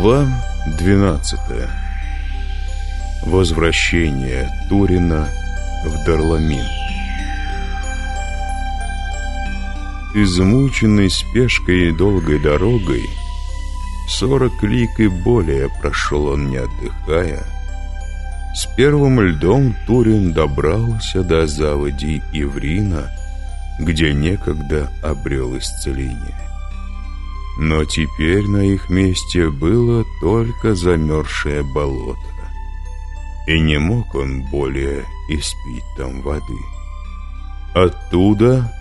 Глава 12. Возвращение Турина в Дарламин. Измученный спешкой и долгой дорогой, сорок лик и более прошел он, не отдыхая. С первым льдом Турин добрался до заводи Иврина, где некогда обрел исцеление. Но теперь на их месте было только замерзшее болото. И не мог он более испить там воды. Оттуда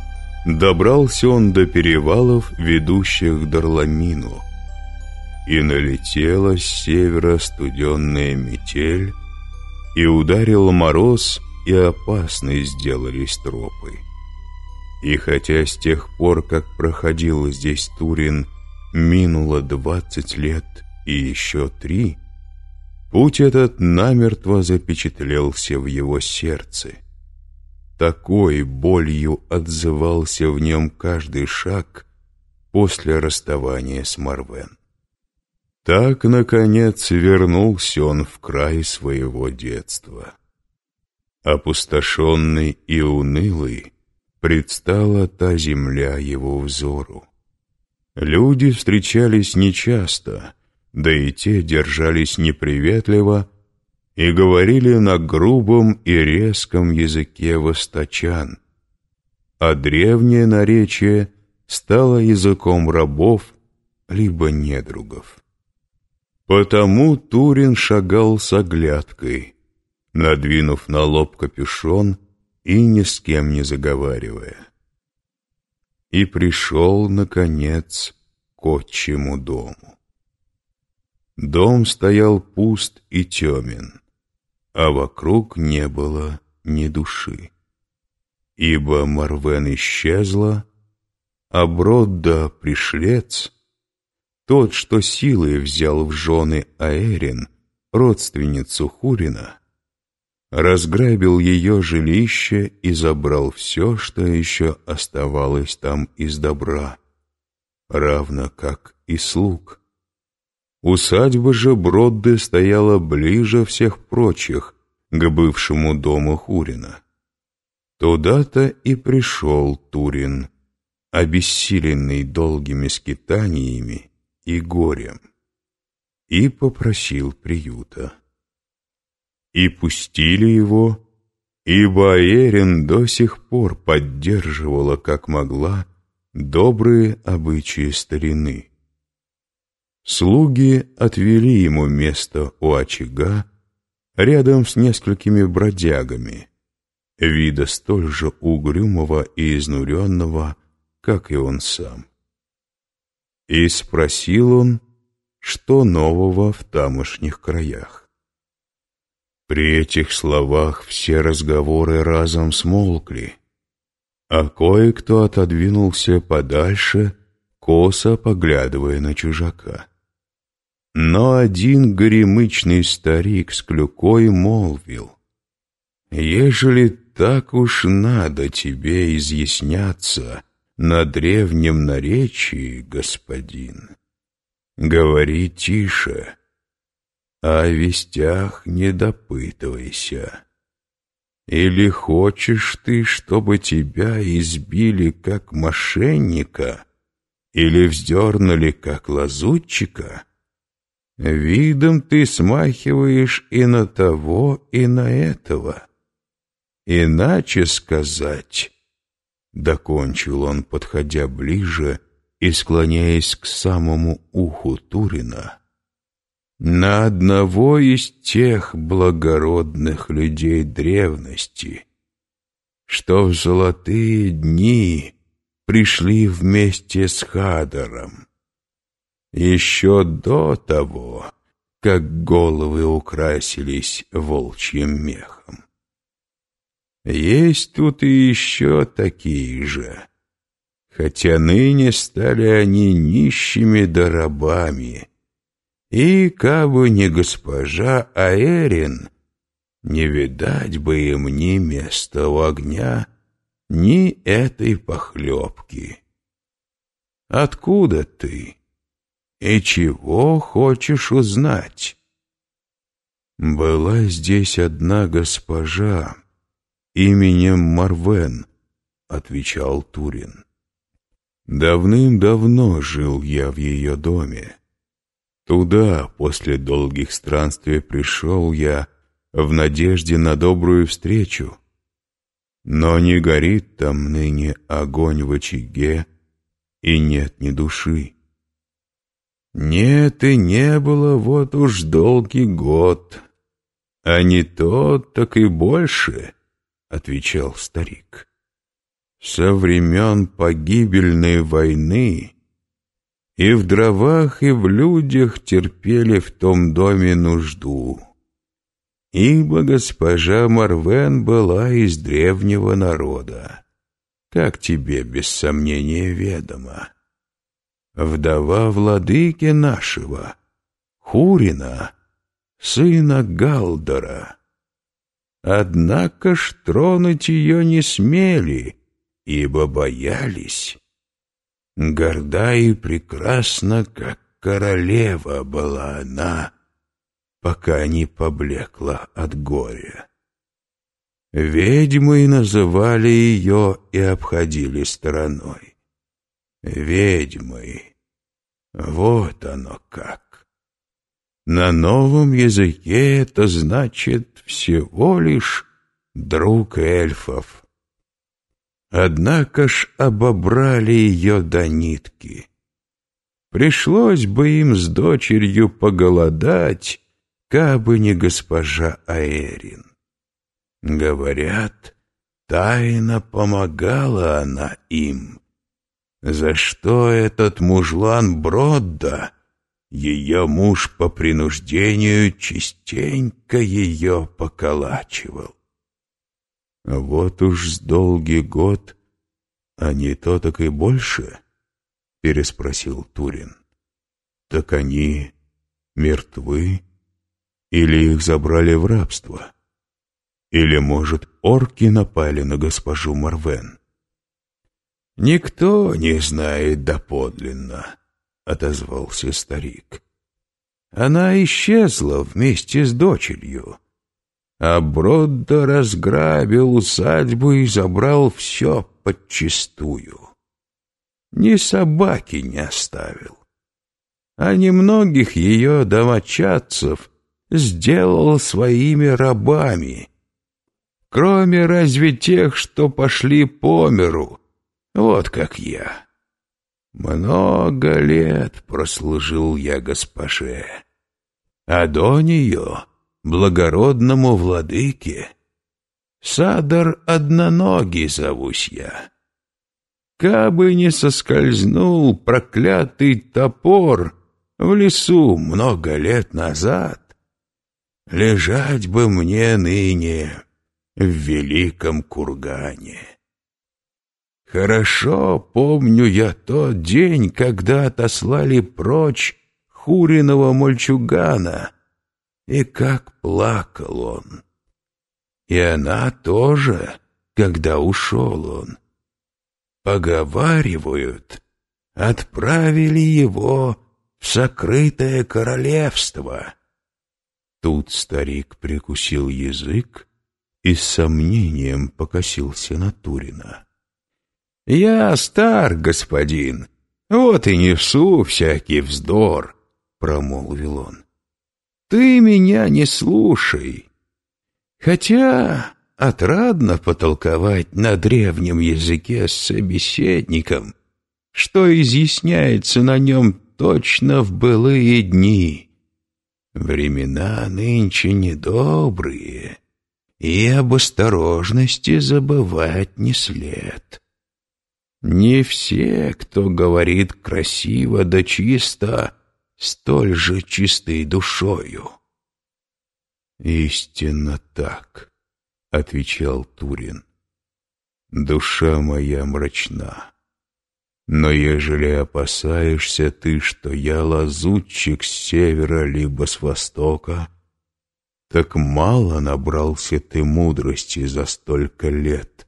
добрался он до перевалов, ведущих к Дарламину. И налетела с севера студенная метель, и ударил мороз, и опасны сделались тропы. И хотя с тех пор, как проходил здесь Турин, Минуло двадцать лет и еще три. Путь этот намертво запечатлелся в его сердце. Такой болью отзывался в нем каждый шаг после расставания с Марвен. Так, наконец, вернулся он в край своего детства. Опустошенный и унылый предстала та земля его взору. Люди встречались нечасто, да и те держались неприветливо и говорили на грубом и резком языке восточан, а древнее наречие стало языком рабов либо недругов. Потому Турин шагал с оглядкой, надвинув на лоб капюшон и ни с кем не заговаривая и пришел, наконец, к отчему дому. Дом стоял пуст и темен, а вокруг не было ни души. Ибо Марвен исчезла, а Бродда пришлец, тот, что силой взял в жены Аэрин, родственницу Хурина, разграбил ее жилище и забрал все, что еще оставалось там из добра, равно как и слуг. Усадьба же Бродды стояла ближе всех прочих к бывшему дому Хурина. Туда-то и пришел Турин, обессиленный долгими скитаниями и горем, и попросил приюта и пустили его, ибо Эрин до сих пор поддерживала, как могла, добрые обычаи старины. Слуги отвели ему место у очага рядом с несколькими бродягами, вида столь же угрюмого и изнуренного, как и он сам. И спросил он, что нового в тамошних краях. При этих словах все разговоры разом смолкли, а кое-кто отодвинулся подальше, косо поглядывая на чужака. Но один горемычный старик с клюкой молвил, «Ежели так уж надо тебе изъясняться на древнем наречии, господин, говори тише» а о вестях не допытывайся. Или хочешь ты, чтобы тебя избили как мошенника, или вздернули как лазутчика? Видом ты смахиваешь и на того, и на этого. Иначе сказать, — докончил он, подходя ближе и склоняясь к самому уху Турина, — на одного из тех благородных людей древности, что в золотые дни пришли вместе с Хадором, еще до того, как головы украсились волчьим мехом. Есть тут и еще такие же, хотя ныне стали они нищими да рабами, и, кабы не госпожа Аэрин, не видать бы им ни места у огня, ни этой похлебки. Откуда ты? И чего хочешь узнать? Была здесь одна госпожа именем Марвен, отвечал Турин. Давным-давно жил я в ее доме. Туда после долгих странствий пришел я в надежде на добрую встречу. Но не горит там ныне огонь в очаге, и нет ни души. Нет и не было вот уж долгий год, а не то, так и больше, — отвечал старик. Со времен погибельной войны и в дровах, и в людях терпели в том доме нужду ибо госпожа Марвен была из древнего народа, как тебе без сомнения ведомо. Вдова владыки нашего, Хурина, сына Галдора. Однако ж тронуть ее не смели, ибо боялись. Горда и прекрасна, как королева была она, пока не поблекла от горя. Ведьмой называли ее и обходили стороной. Ведьмой. Вот оно как. На новом языке это значит всего лишь друг эльфов. Однако ж обобрали ее до нитки. Пришлось бы им с дочерью поголодать, кабы не госпожа Аэрин. Говорят, тайно помогала она им, за что этот мужлан Бродда, ее муж по принуждению, частенько ее поколачивал. Вот уж с долгий год, а не то так и больше, переспросил Турин. Так они мертвы? Или их забрали в рабство? Или, может, орки напали на госпожу Марвен? «Никто не знает доподлинно», — отозвался старик. «Она исчезла вместе с дочерью, а Бродда разграбил усадьбу и забрал все подчистую. Ни собаки не оставил, а немногих ее домочадцев — сделал своими рабами. Кроме разве тех, что пошли по миру, вот как я. Много лет прослужил я госпоже, а до нее благородному владыке. Садар одноногий зовусь я. Кабы не соскользнул проклятый топор в лесу много лет назад, Лежать бы мне ныне в великом кургане. Хорошо помню я тот день, когда отослали прочь Хуриного мальчугана, и как плакал он. И она тоже, когда ушел он. Поговаривают, отправили его в сокрытое королевство — Тут старик прикусил язык и с сомнением покосился на Турина. «Я стар, господин, вот и несу всякий вздор», — промолвил он. «Ты меня не слушай. Хотя отрадно потолковать на древнем языке с собеседником, что изъясняется на нем точно в былые дни». Времена нынче недобрые, и об осторожности забывать не след. Не все, кто говорит красиво да чисто, столь же чистой душою. «Истинно так», — отвечал Турин. «Душа моя мрачна. Но ежели опасаешься ты, что я лазутчик с севера либо с востока, так мало набрался ты мудрости за столько лет,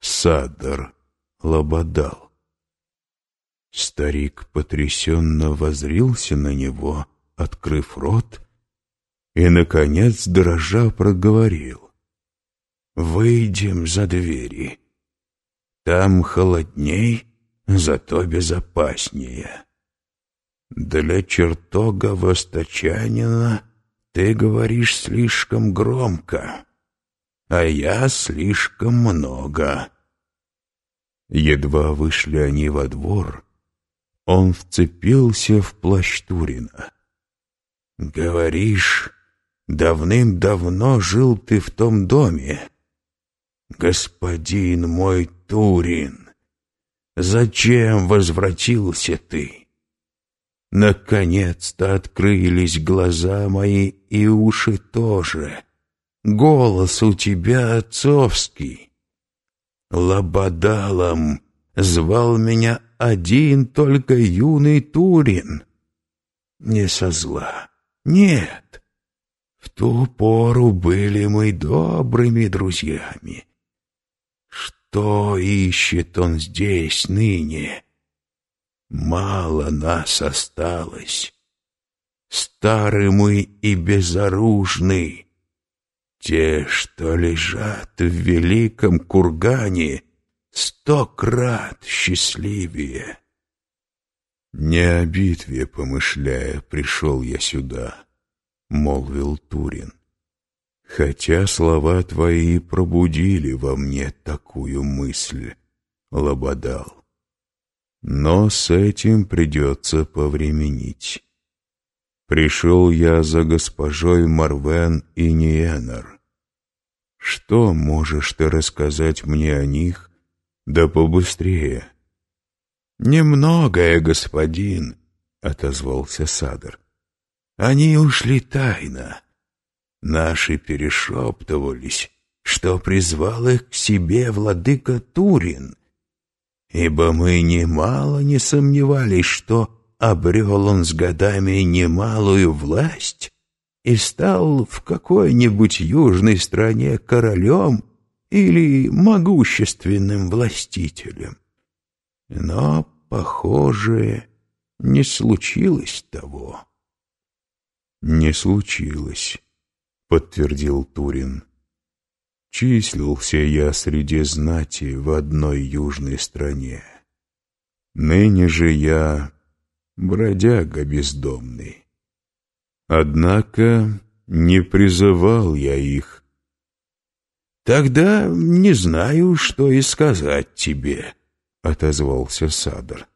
Садар Лободал. Старик потрясенно возрился на него, открыв рот, и, наконец, дрожа проговорил. «Выйдем за двери. Там холодней, зато безопаснее. Для чертога восточанина ты говоришь слишком громко, а я слишком много». Едва вышли они во двор, он вцепился в плащ Турина. «Говоришь, давным-давно жил ты в том доме? Господин мой Турин, зачем возвратился ты? Наконец-то открылись глаза мои и уши тоже. Голос у тебя отцовский. Лободалом звал меня один только юный Турин. Не со зла, нет. В ту пору были мы добрыми друзьями. Что ищет он здесь ныне? Мало нас осталось. Стары мы и безоружны. Те, что лежат в великом кургане, сто крат счастливее. «Не о битве, помышляя, пришел я сюда», — молвил Турин. «Хотя слова твои пробудили во мне такую мысль, Лободал. Но с этим придется повременить. Пришел я за госпожой Марвен и Ниенер. Что можешь ты рассказать мне о них, да побыстрее?» «Немногое, господин», — отозвался Садр. «Они ушли тайно. Наши перешептывались, что призвал их к себе владыка Турин, ибо мы немало не сомневались, что обрел он с годами немалую власть и стал в какой-нибудь южной стране королем или могущественным властителем. Но, похоже, не случилось того. «Не случилось», — подтвердил Турин. «Числился я среди знати в одной южной стране. Ныне же я бродяга бездомный. Однако не призывал я их. Тогда не знаю, что и сказать тебе». — отозвался Садр.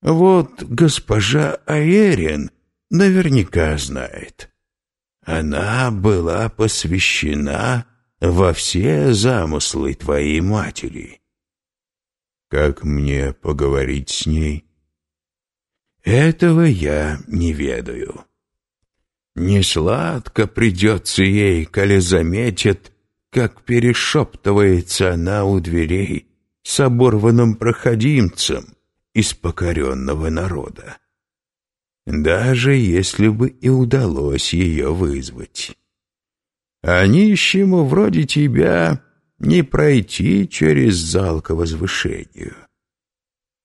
«Вот госпожа Аерин наверняка знает. Она была посвящена во все замыслы твоей матери». «Как мне поговорить с ней?» «Этого я не ведаю. Несладко придется ей, коли заметит, как перешептывается она у дверей с оборванным проходимцем из покоренного народа. Даже если бы и удалось ее вызвать. А нищему вроде тебя не пройти через зал к возвышению.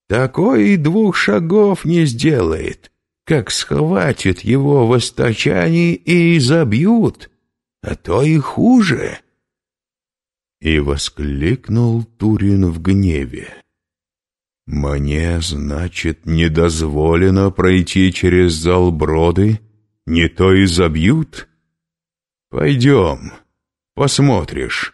Такой и двух шагов не сделает, как схватят его в источании и изобьют, а то и хуже. И воскликнул Турин в гневе. «Мне, значит, не дозволено пройти через зал броды, не то и забьют? Пойдем, посмотришь».